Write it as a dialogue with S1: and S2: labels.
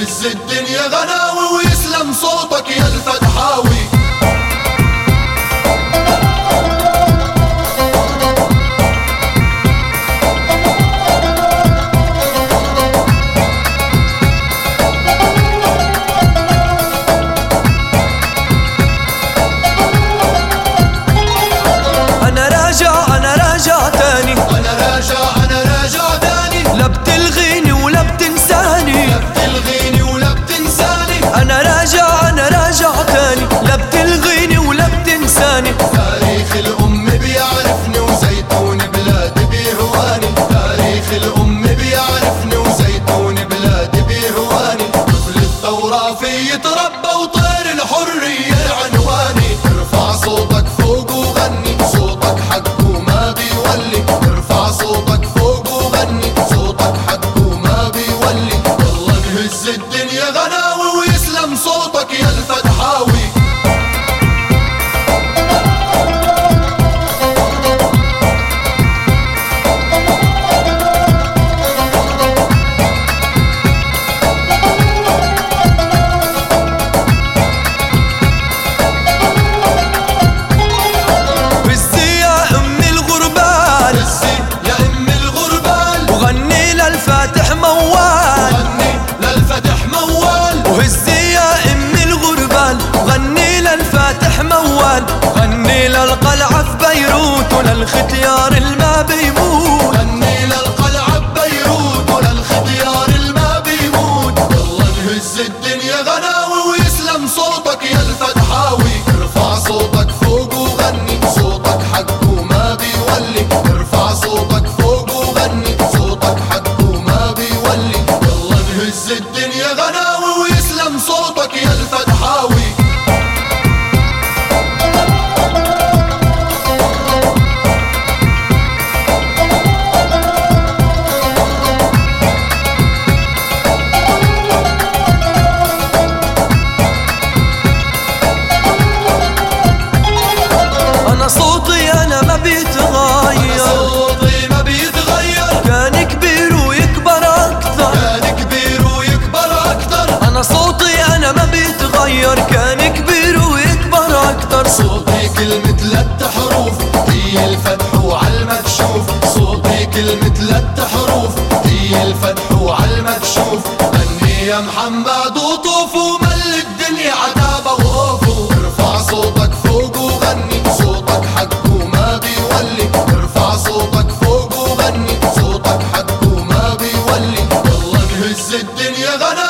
S1: is it الفدحاوي
S2: الختيار البعيد القدر كان يكبر ويكبر أكتر.
S1: صوتي كلمة ثلاث حروف هي الفتح وعالمكشوف صوتي كلمة ثلاث حروف هي الفتح وعالمكشوف غني يا محمد وطوف ومل الدنيا عتابة وقوفه ارفع صوتك فوق وغني. صوتك حق وما بيولي. ارفع صوتك فوق وغني. صوتك حق وما بيولي. يلا نهز الدنيا غنى.